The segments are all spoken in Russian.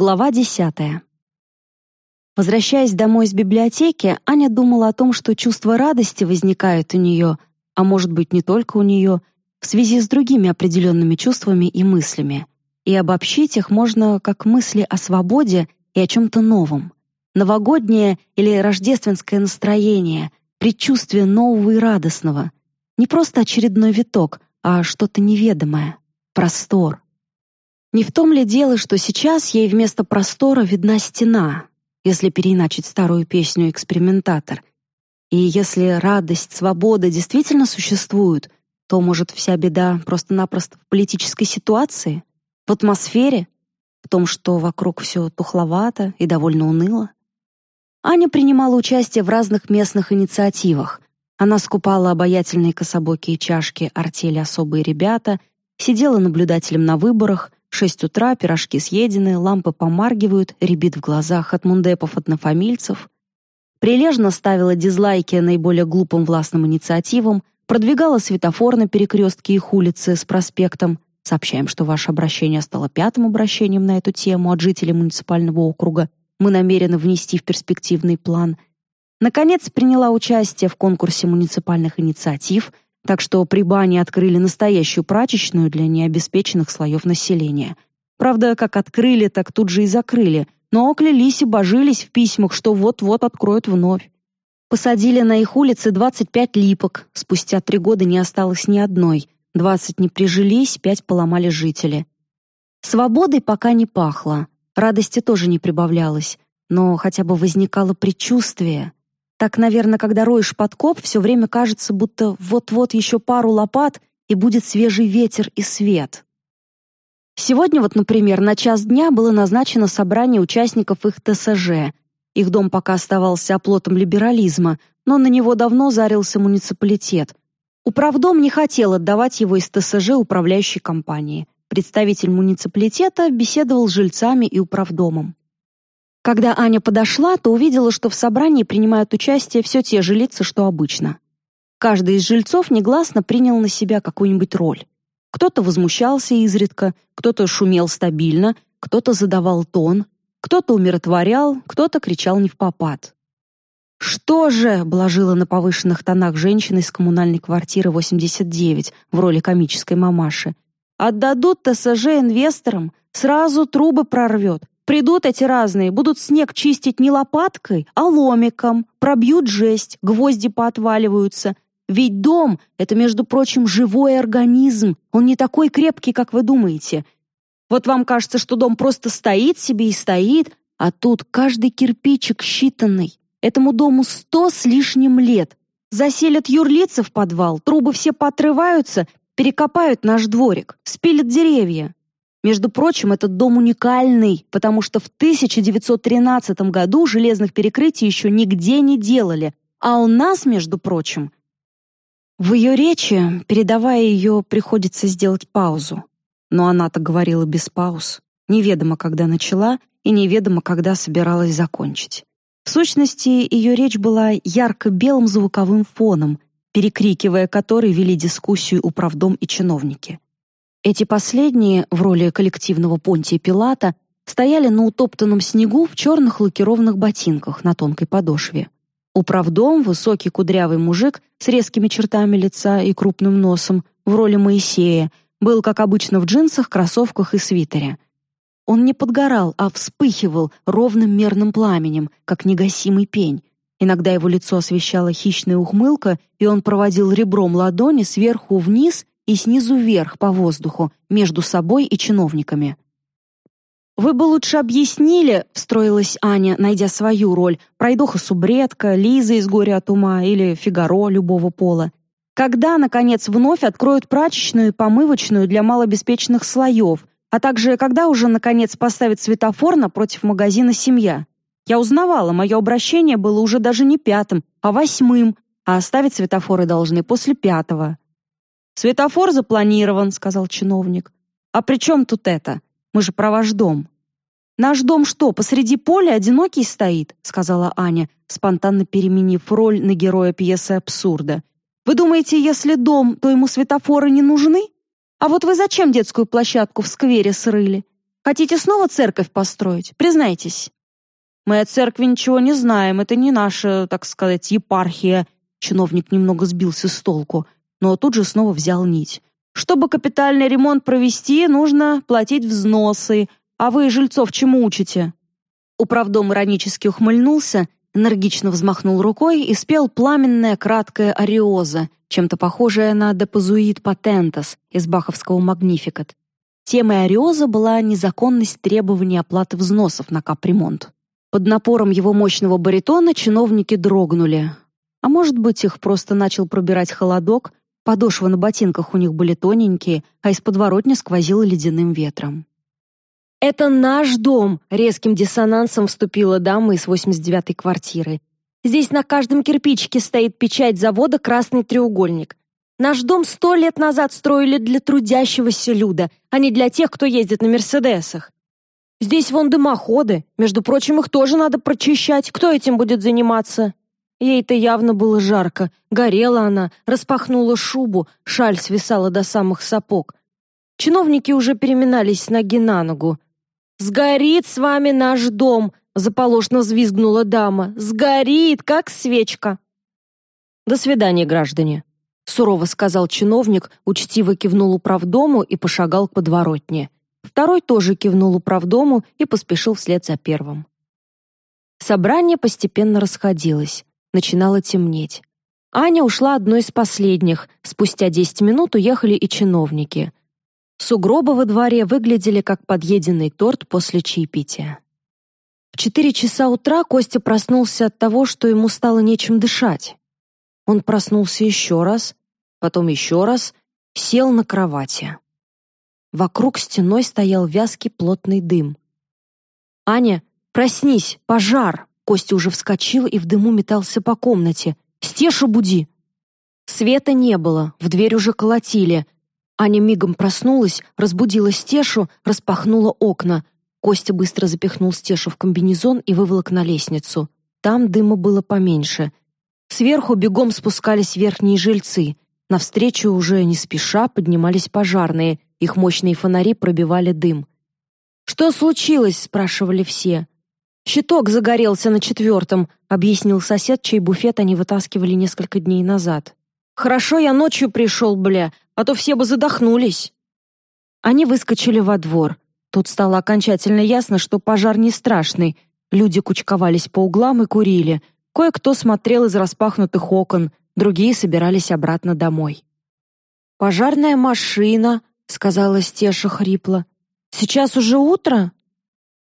Глава десятая. Возвращаясь домой из библиотеки, Аня думала о том, что чувство радости возникает у нее, а может быть не только у нее, в связи с другими определенными чувствами и мыслями. И обобщить их можно как мысли о свободе и о чем-то новом. Новогоднее или рождественское настроение, предчувствие нового и радостного. Не просто очередной виток, а что-то неведомое, простор. Не в том ли дело, что сейчас ей вместо простора видна стена, если переиначить старую песню «Экспериментатор». И если радость, свобода действительно существуют, то, может, вся беда просто-напросто в политической ситуации, в атмосфере, в том, что вокруг все тухловато и довольно уныло? Аня принимала участие в разных местных инициативах. Она скупала обаятельные кособокие чашки артели «Особые ребята», сидела наблюдателем на выборах — Шесть утра, пирожки съедены, лампы помаргивают, рябит в глазах от мундепов-однофамильцев. Прилежно ставила дизлайки наиболее глупым властным инициативам, продвигала светофор на перекрестке их улицы с проспектом. Сообщаем, что ваше обращение стало пятым обращением на эту тему от жителей муниципального округа. Мы намерены внести в перспективный план. Наконец, приняла участие в конкурсе муниципальных инициатив — так что при бане открыли настоящую прачечную для необеспеченных слоев населения. Правда, как открыли, так тут же и закрыли, но клялись и божились в письмах, что вот-вот откроют вновь. Посадили на их улице 25 липок, спустя три года не осталось ни одной, 20 не прижились, пять поломали жители. Свободой пока не пахло, радости тоже не прибавлялось, но хотя бы возникало предчувствие — так, наверное, когда роешь подкоп, все время кажется, будто вот-вот еще пару лопат, и будет свежий ветер и свет. Сегодня вот, например, на час дня было назначено собрание участников их ТСЖ. Их дом пока оставался оплотом либерализма, но на него давно зарился муниципалитет. Управдом не хотел отдавать его из ТСЖ управляющей компании. Представитель муниципалитета беседовал с жильцами и управдомом. Когда Аня подошла, то увидела, что в собрании принимают участие все те же лица, что обычно. Каждый из жильцов негласно принял на себя какую-нибудь роль. Кто-то возмущался изредка, кто-то шумел стабильно, кто-то задавал тон, кто-то умиротворял, кто-то кричал не в попад. «Что же?» — блажила на повышенных тонах женщина из коммунальной квартиры 89 в роли комической мамаши. «Отдадут ТСЖ инвесторам, сразу трубы прорвет, Придут эти разные, будут снег чистить не лопаткой, а ломиком, пробьют жесть, гвозди поотваливаются. Ведь дом — это, между прочим, живой организм, он не такой крепкий, как вы думаете. Вот вам кажется, что дом просто стоит себе и стоит, а тут каждый кирпичик считанный. Этому дому сто с лишним лет. Заселят юрлицы в подвал, трубы все поотрываются, перекопают наш дворик, спилят деревья. Между прочим, этот дом уникальный, потому что в 1913 году железных перекрытий еще нигде не делали, а у нас, между прочим... В ее речи, передавая ее, приходится сделать паузу. Но она-то говорила без пауз. Неведомо, когда начала, и неведомо, когда собиралась закончить. В сущности, ее речь была ярко-белым звуковым фоном, перекрикивая который вели дискуссию управдом и чиновники. Эти последние, в роли коллективного Понтия Пилата, стояли на утоптанном снегу в черных лакированных ботинках на тонкой подошве. Управдом, высокий кудрявый мужик с резкими чертами лица и крупным носом, в роли Моисея, был, как обычно, в джинсах, кроссовках и свитере. Он не подгорал, а вспыхивал ровным мерным пламенем, как негасимый пень. Иногда его лицо освещала хищная ухмылка, и он проводил ребром ладони сверху вниз и снизу вверх по воздуху, между собой и чиновниками. «Вы бы лучше объяснили», — встроилась Аня, найдя свою роль, пройдоха-субредка, Лиза из «Горя от ума» или Фигаро любого пола. «Когда, наконец, вновь откроют прачечную и помывочную для малообеспеченных слоев, а также когда уже, наконец, поставят светофор напротив магазина «Семья». Я узнавала, мое обращение было уже даже не пятым, а восьмым, а оставить светофоры должны после пятого. «Светофор запланирован», — сказал чиновник. «А при чем тут это? Мы же про ваш дом». «Наш дом что, посреди поля одинокий стоит?» — сказала Аня, спонтанно переменив роль на героя пьесы абсурда. «Вы думаете, если дом, то ему светофоры не нужны? А вот вы зачем детскую площадку в сквере срыли? Хотите снова церковь построить? Признайтесь». «Мы о церкви ничего не знаем, это не наша, так сказать, епархия». Чиновник немного сбился с толку, но тут же снова взял нить. «Чтобы капитальный ремонт провести, нужно платить взносы, а вы жильцов чему учите?» Управдом иронически ухмыльнулся, энергично взмахнул рукой и спел пламенная краткая ариоза, чем-то похожая на депозуит патентас из баховского «Магнификат». Темой ариоза была незаконность требований оплаты взносов на капремонт. Под напором его мощного баритона чиновники дрогнули. А может быть, их просто начал пробирать холодок, подошвы на ботинках у них были тоненькие, а из подворотни сквозило ледяным ветром. «Это наш дом!» — резким диссонансом вступила дама из 89-й квартиры. «Здесь на каждом кирпичике стоит печать завода «Красный треугольник». Наш дом сто лет назад строили для трудящегося люда, а не для тех, кто ездит на «Мерседесах». Здесь вон дымоходы. Между прочим, их тоже надо прочищать. Кто этим будет заниматься? Ей-то явно было жарко. Горела она, распахнула шубу, шаль свисала до самых сапог. Чиновники уже переминались с ноги на ногу. «Сгорит с вами наш дом!» — заполошно взвизгнула дама. «Сгорит, как свечка!» «До свидания, граждане!» — сурово сказал чиновник, учтиво кивнул управдому и пошагал к подворотне. Второй тоже кивнул управдому и поспешил вслед за первым. Собрание постепенно расходилось. Начинало темнеть. Аня ушла одной из последних. Спустя десять минут уехали и чиновники. Сугробы во дворе выглядели как подъеденный торт после чаепития. В четыре часа утра Костя проснулся от того, что ему стало нечем дышать. Он проснулся еще раз, потом еще раз, сел на кровати. Вокруг стеной стоял вязкий плотный дым. «Аня, проснись! Пожар!» Костя уже вскочил и в дыму метался по комнате. «Стешу буди!» Света не было, в дверь уже колотили. Аня мигом проснулась, разбудила Стешу, распахнула окна. Костя быстро запихнул Стешу в комбинезон и выволок на лестницу. Там дыма было поменьше. Сверху бегом спускались верхние жильцы. Навстречу уже не спеша поднимались пожарные — их мощные фонари пробивали дым. «Что случилось?» — спрашивали все. «Щиток загорелся на четвертом», — объяснил сосед, чей буфет они вытаскивали несколько дней назад. «Хорошо я ночью пришел, бля, а то все бы задохнулись». Они выскочили во двор. Тут стало окончательно ясно, что пожар не страшный. Люди кучковались по углам и курили. Кое-кто смотрел из распахнутых окон, другие собирались обратно домой. «Пожарная машина», сказала Стеша хрипло. Сейчас уже утро?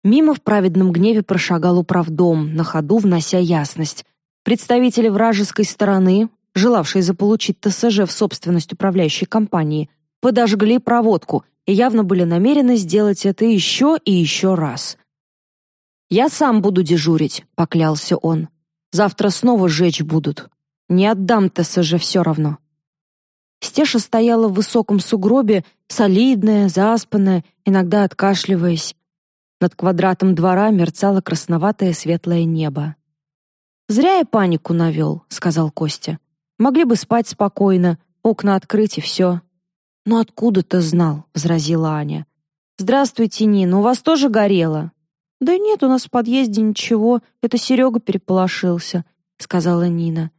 Мимо в праведном гневе прошагал управдом, на ходу внося ясность. Представители вражеской стороны, желавшие заполучить ТСЖ в собственность управляющей компании, подожгли проводку и явно были намерены сделать это еще и еще раз. «Я сам буду дежурить», — поклялся он. «Завтра снова жечь будут. Не отдам ТСЖ все равно». Стеша стояла в высоком сугробе, солидная, заспанная, иногда откашливаясь. Над квадратом двора мерцало красноватое светлое небо. «Зря я панику навел», — сказал Костя. «Могли бы спать спокойно, окна открыть и все». «Ну откуда ты знал?» — возразила Аня. «Здравствуйте, Нина, у вас тоже горело?» «Да нет, у нас в подъезде ничего, это Серега переполошился», — сказала Нина.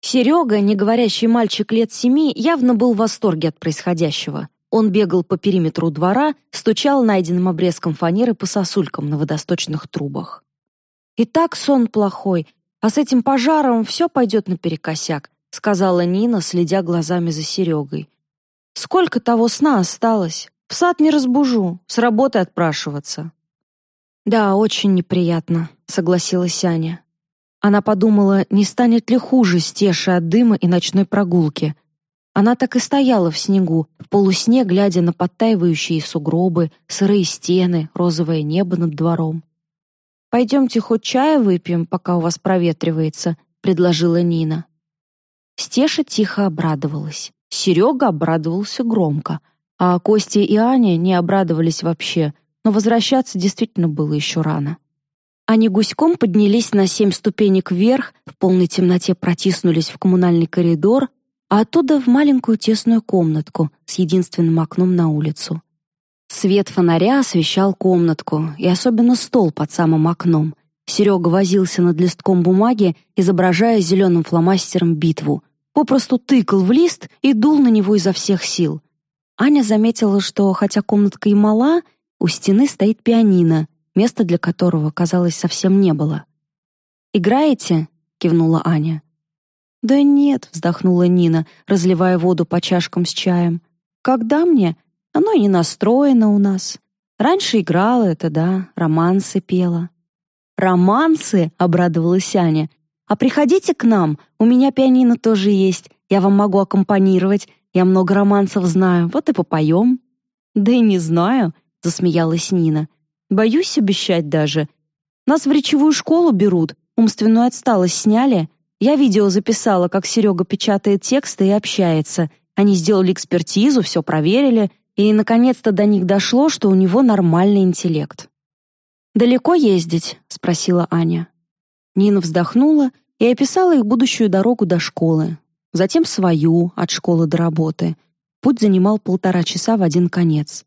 Серега, не говорящий мальчик лет семи, явно был в восторге от происходящего. Он бегал по периметру двора, стучал найденным обрезком фанеры по сосулькам на водосточных трубах. «И так сон плохой, а с этим пожаром все пойдет наперекосяк», сказала Нина, следя глазами за Серегой. «Сколько того сна осталось? В сад не разбужу, с работы отпрашиваться». «Да, очень неприятно», — согласилась Аня. Она подумала, не станет ли хуже стеши от дыма и ночной прогулки. Она так и стояла в снегу, в полусне, глядя на подтаивающие сугробы, сырые стены, розовое небо над двором. «Пойдемте хоть чая выпьем, пока у вас проветривается», — предложила Нина. Стеша тихо обрадовалась. Серега обрадовался громко, а Костя и Аня не обрадовались вообще, но возвращаться действительно было еще рано. Они гуськом поднялись на семь ступенек вверх, в полной темноте протиснулись в коммунальный коридор, а оттуда в маленькую тесную комнатку с единственным окном на улицу. Свет фонаря освещал комнатку, и особенно стол под самым окном. Серега возился над листком бумаги, изображая зеленым фломастером битву. Попросту тыкал в лист и дул на него изо всех сил. Аня заметила, что, хотя комнатка и мала, у стены стоит пианино, места для которого, казалось, совсем не было. «Играете?» — кивнула Аня. «Да нет», — вздохнула Нина, разливая воду по чашкам с чаем. «Когда мне? Оно не настроено у нас. Раньше играла это, да, романсы пела». «Романсы?» — обрадовалась Аня. «А приходите к нам, у меня пианино тоже есть, я вам могу аккомпанировать, я много романсов знаю, вот и попоем». «Да и не знаю», — засмеялась Нина. «Боюсь обещать даже. Нас в речевую школу берут, умственную отсталость сняли. Я видео записала, как Серега печатает тексты и общается. Они сделали экспертизу, все проверили, и наконец-то до них дошло, что у него нормальный интеллект. «Далеко ездить?» — спросила Аня. Нина вздохнула и описала их будущую дорогу до школы, затем свою, от школы до работы. Путь занимал полтора часа в один конец.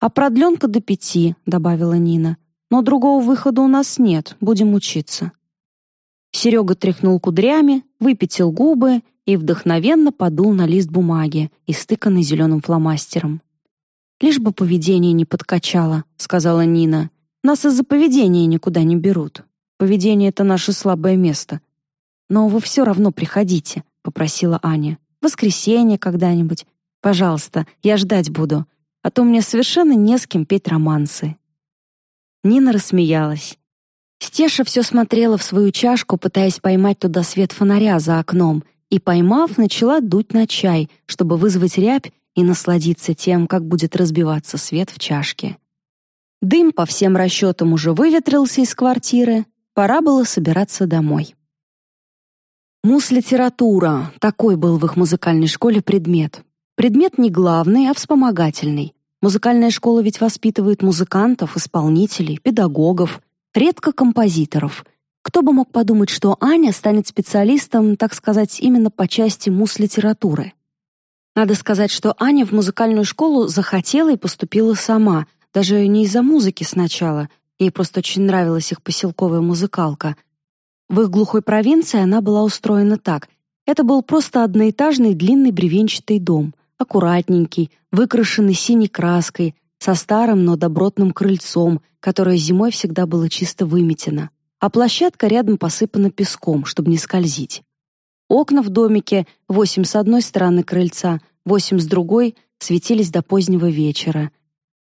«А продленка до пяти», — добавила Нина. «Но другого выхода у нас нет, будем учиться». Серега тряхнул кудрями, выпятил губы и вдохновенно подул на лист бумаги, истыканный зеленым фломастером. «Лишь бы поведение не подкачало», — сказала Нина. «Нас из-за поведения никуда не берут. Поведение — это наше слабое место. Но вы все равно приходите», — попросила Аня. «Воскресенье когда-нибудь. Пожалуйста, я ждать буду, а то мне совершенно не с кем петь романсы». Нина рассмеялась. Стеша все смотрела в свою чашку, пытаясь поймать туда свет фонаря за окном, и, поймав, начала дуть на чай, чтобы вызвать рябь и насладиться тем, как будет разбиваться свет в чашке. Дым по всем расчетам уже выветрился из квартиры, пора было собираться домой. Мус-литература — такой был в их музыкальной школе предмет. Предмет не главный, а вспомогательный. Музыкальная школа ведь воспитывает музыкантов, исполнителей, педагогов — редко композиторов. Кто бы мог подумать, что Аня станет специалистом, так сказать, именно по части мус-литературы. Надо сказать, что Аня в музыкальную школу захотела и поступила сама, даже не из-за музыки сначала, ей просто очень нравилась их поселковая музыкалка. В их глухой провинции она была устроена так. Это был просто одноэтажный длинный бревенчатый дом, аккуратненький, выкрашенный синей краской, со старым, но добротным крыльцом, которое зимой всегда было чисто выметено, а площадка рядом посыпана песком, чтобы не скользить. Окна в домике, восемь с одной стороны крыльца, восемь с другой, светились до позднего вечера.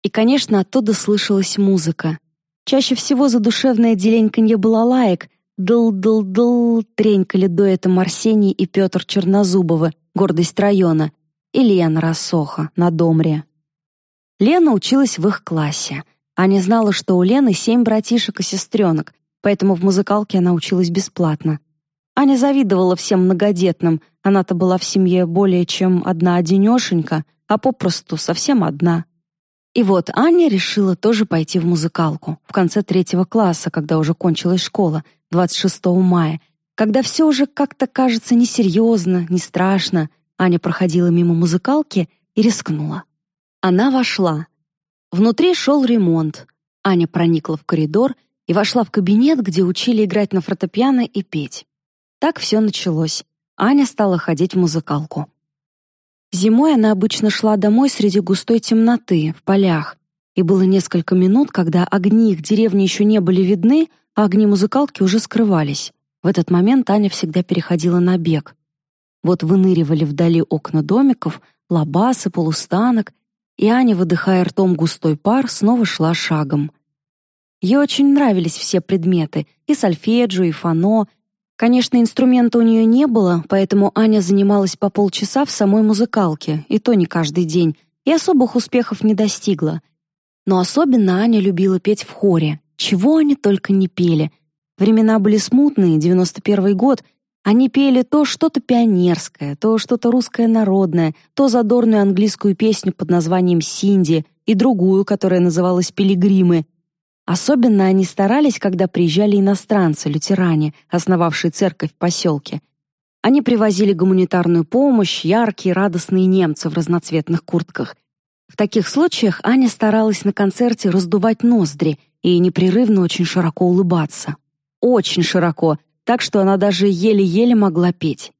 И, конечно, оттуда слышалась музыка. Чаще всего задушевное деленьканье балалаек «дл-дл-дл» тренькали дуэтом Арсений и Петр Чернозубовы, гордость района, и Лена Рассоха на Домре. Лена училась в их классе. Аня знала, что у Лены семь братишек и сестренок, поэтому в музыкалке она училась бесплатно. Аня завидовала всем многодетным, она-то была в семье более чем одна-одинешенька, а попросту совсем одна. И вот Аня решила тоже пойти в музыкалку в конце третьего класса, когда уже кончилась школа, 26 мая, когда все уже как-то кажется несерьезно, не страшно. Аня проходила мимо музыкалки и рискнула. Она вошла. Внутри шел ремонт. Аня проникла в коридор и вошла в кабинет, где учили играть на фортепиано и петь. Так все началось. Аня стала ходить в музыкалку. Зимой она обычно шла домой среди густой темноты, в полях, и было несколько минут, когда огни их деревни еще не были видны, а огни музыкалки уже скрывались. В этот момент Аня всегда переходила на бег. Вот выныривали вдали окна домиков, лабасы, полустанок, и Аня, выдыхая ртом густой пар, снова шла шагом. Ей очень нравились все предметы, и сольфеджио, и фано. Конечно, инструмента у нее не было, поэтому Аня занималась по полчаса в самой музыкалке, и то не каждый день, и особых успехов не достигла. Но особенно Аня любила петь в хоре, чего они только не пели. Времена были смутные, 91 год — они пели то что-то пионерское, то что-то русское народное, то задорную английскую песню под названием «Синди» и другую, которая называлась «Пилигримы». Особенно они старались, когда приезжали иностранцы, лютеране, основавшие церковь в поселке. Они привозили гуманитарную помощь, яркие, радостные немцы в разноцветных куртках. В таких случаях Аня старалась на концерте раздувать ноздри и непрерывно очень широко улыбаться. Очень широко, так что она даже еле-еле могла петь.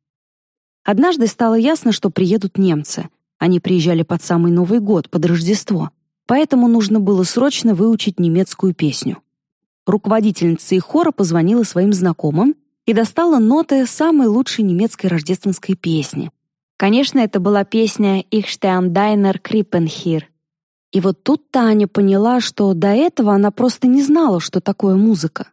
Однажды стало ясно, что приедут немцы. Они приезжали под самый Новый год, под Рождество. Поэтому нужно было срочно выучить немецкую песню. Руководительница их хора позвонила своим знакомым и достала ноты самой лучшей немецкой рождественской песни. Конечно, это была песня «Ich stehe deiner Krippen hier». И вот тут Таня поняла, что до этого она просто не знала, что такое музыка.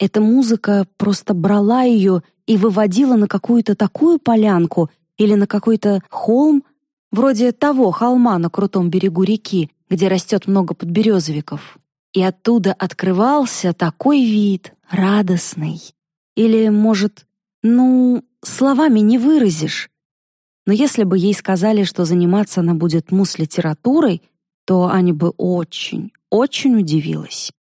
Эта музыка просто брала ее и выводила на какую-то такую полянку или на какой-то холм, вроде того холма на крутом берегу реки, где растет много подберезовиков. И оттуда открывался такой вид, радостный. Или, может, ну, словами не выразишь. Но если бы ей сказали, что заниматься она будет мус-литературой, то Аня бы очень, очень удивилась.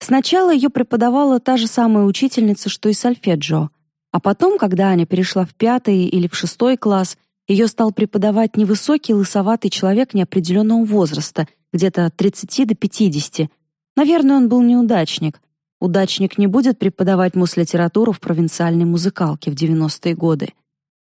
Сначала ее преподавала та же самая учительница, что и сольфеджио, а потом, когда Аня перешла в пятый или в шестой класс, ее стал преподавать невысокий лысоватый человек неопределенного возраста, где-то от 30 до 50. Наверное, он был неудачник. Удачник не будет преподавать мус-литературу в провинциальной музыкалке в 90-е годы.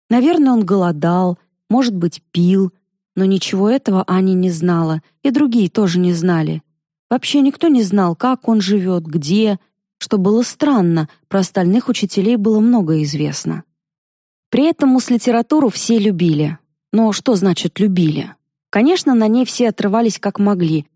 Наверное, он голодал, может быть, пил, но ничего этого Аня не знала, и другие тоже не знали. Вообще никто не знал, как он живет, где, что было странно, про остальных учителей было много известно. При этом мус-литературу все любили. Но что значит «любили»? Конечно, на ней все отрывались как могли.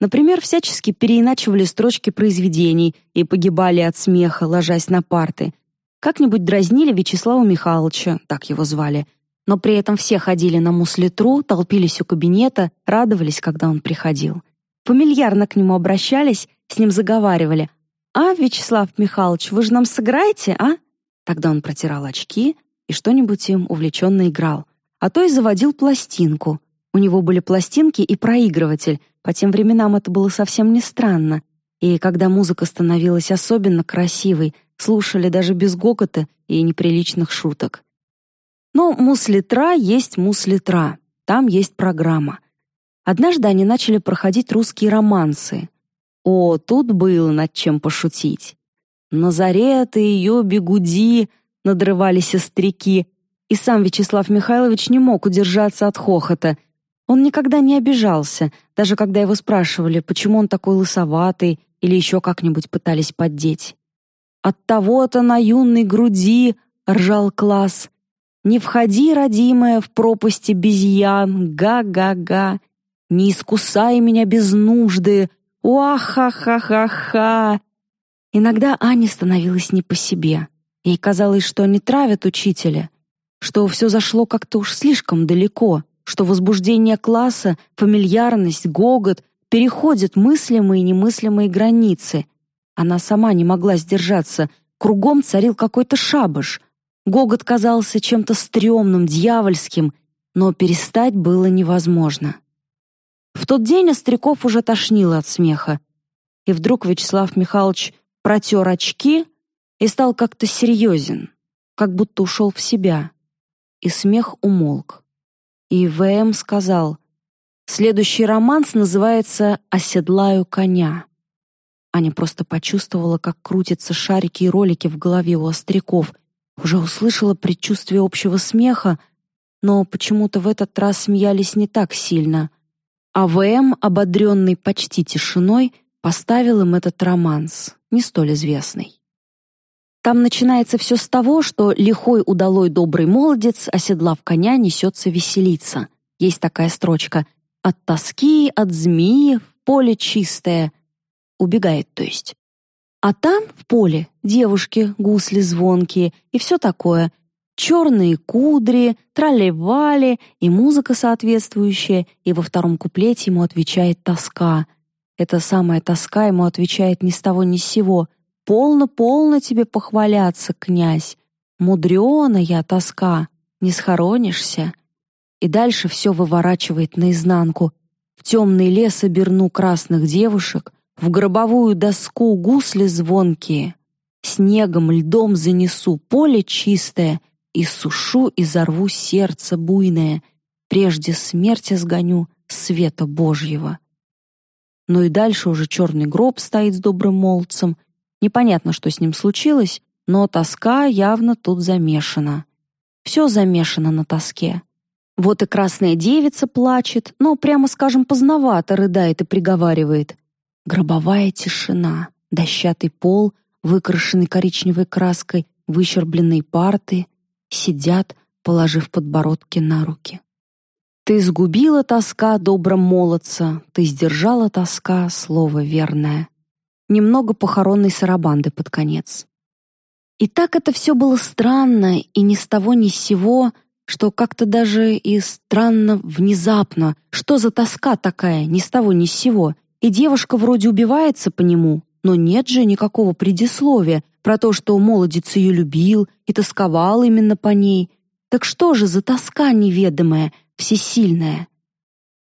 Например, всячески переиначивали строчки произведений и погибали от смеха, ложась на парты. Как-нибудь дразнили Вячеслава Михайловича, так его звали. Но при этом все ходили на муслитру, толпились у кабинета, радовались, когда он приходил фамильярно к нему обращались, с ним заговаривали. «А, Вячеслав Михайлович, вы же нам сыграете, а?» Тогда он протирал очки и что-нибудь им увлеченно играл. А то и заводил пластинку. У него были пластинки и проигрыватель. По тем временам это было совсем не странно. И когда музыка становилась особенно красивой, слушали даже без гокота и неприличных шуток. Но мус-литра есть мус-литра. Там есть программа. Однажды они начали проходить русские романсы. О, тут было над чем пошутить. Назарет и ее бегуди надрывались остряки, и сам Вячеслав Михайлович не мог удержаться от хохота. Он никогда не обижался, даже когда его спрашивали, почему он такой лысоватый или еще как-нибудь пытались поддеть. «От того-то на юной груди», — ржал класс, «не входи, родимая, в пропасти безьян, га-га-га». Не искусай меня без нужды! Уа-ха-ха-ха-ха!» Иногда Ане становилось не по себе. Ей казалось, что они травят учителя, что все зашло как-то уж слишком далеко, что возбуждение класса, фамильярность, гогот переходят мыслимые и немыслимые границы. Она сама не могла сдержаться, кругом царил какой-то шабаш. Гогот казался чем-то стрёмным, дьявольским, но перестать было невозможно. В тот день Остряков уже тошнило от смеха. И вдруг Вячеслав Михайлович протер очки и стал как-то серьезен, как будто ушел в себя. И смех умолк. И ВМ сказал, «Следующий романс называется «Оседлаю коня». Аня просто почувствовала, как крутятся шарики и ролики в голове у остряков, уже услышала предчувствие общего смеха, но почему-то в этот раз смеялись не так сильно — АВМ, ободренный почти тишиной, поставил им этот романс, не столь известный. Там начинается все с того, что лихой удалой добрый молодец, оседлав коня, несется веселиться. Есть такая строчка «От тоски, от змеи, поле чистое». Убегает, то есть. А там, в поле, девушки, гусли звонкие и все такое — черные кудри, тролливали и музыка соответствующая, и во втором куплете ему отвечает тоска. Эта самая тоска ему отвечает ни с того ни с сего. «Полно-полно тебе похваляться, князь! Мудреная тоска, не схоронишься!» И дальше все выворачивает наизнанку. В темный лес оберну красных девушек, в гробовую доску гусли звонкие. Снегом, льдом занесу поле чистое — и сушу и зарву сердце буйное, прежде смерти сгоню света Божьего. Ну и дальше уже черный гроб стоит с добрым молодцем. Непонятно, что с ним случилось, но тоска явно тут замешана. Все замешано на тоске. Вот и красная девица плачет, но, прямо скажем, поздновато рыдает и приговаривает. Гробовая тишина, дощатый пол, выкрашенный коричневой краской, выщербленные парты, сидят, положив подбородки на руки. Ты сгубила тоска добром молодца, ты сдержала тоска слово верное. Немного похоронной сарабанды под конец. И так это все было странно, и ни с того ни с сего, что как-то даже и странно внезапно. Что за тоска такая, ни с того ни с сего? И девушка вроде убивается по нему, но нет же никакого предисловия про то, что молодец ее любил и тосковал именно по ней. Так что же за тоска неведомая, всесильная?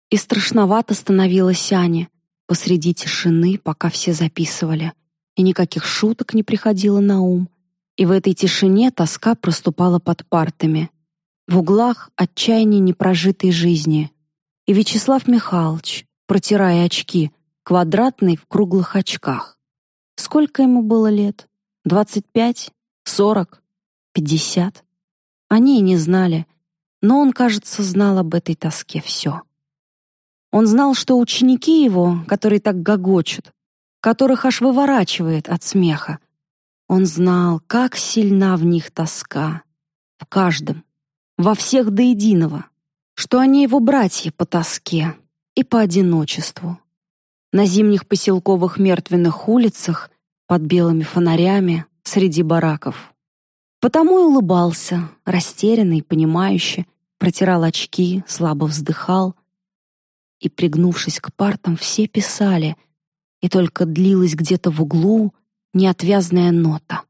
И страшновато становилось Ане посреди тишины, пока все записывали, и никаких шуток не приходило на ум. И в этой тишине тоска проступала под партами. В углах отчаяние непрожитой жизни. И Вячеслав Михайлович, протирая очки, квадратный в круглых очках. Сколько ему было лет? Двадцать пять? Сорок? Пятьдесят? Они и не знали, но он, кажется, знал об этой тоске все. Он знал, что ученики его, которые так гогочут, которых аж выворачивает от смеха, он знал, как сильна в них тоска, в каждом, во всех до единого, что они его братья по тоске и по одиночеству. На зимних поселковых мертвенных улицах, под белыми фонарями, среди бараков. Потому и улыбался, растерянный, понимающе, протирал очки, слабо вздыхал. И, пригнувшись к партам, все писали, и только длилась где-то в углу неотвязная нота.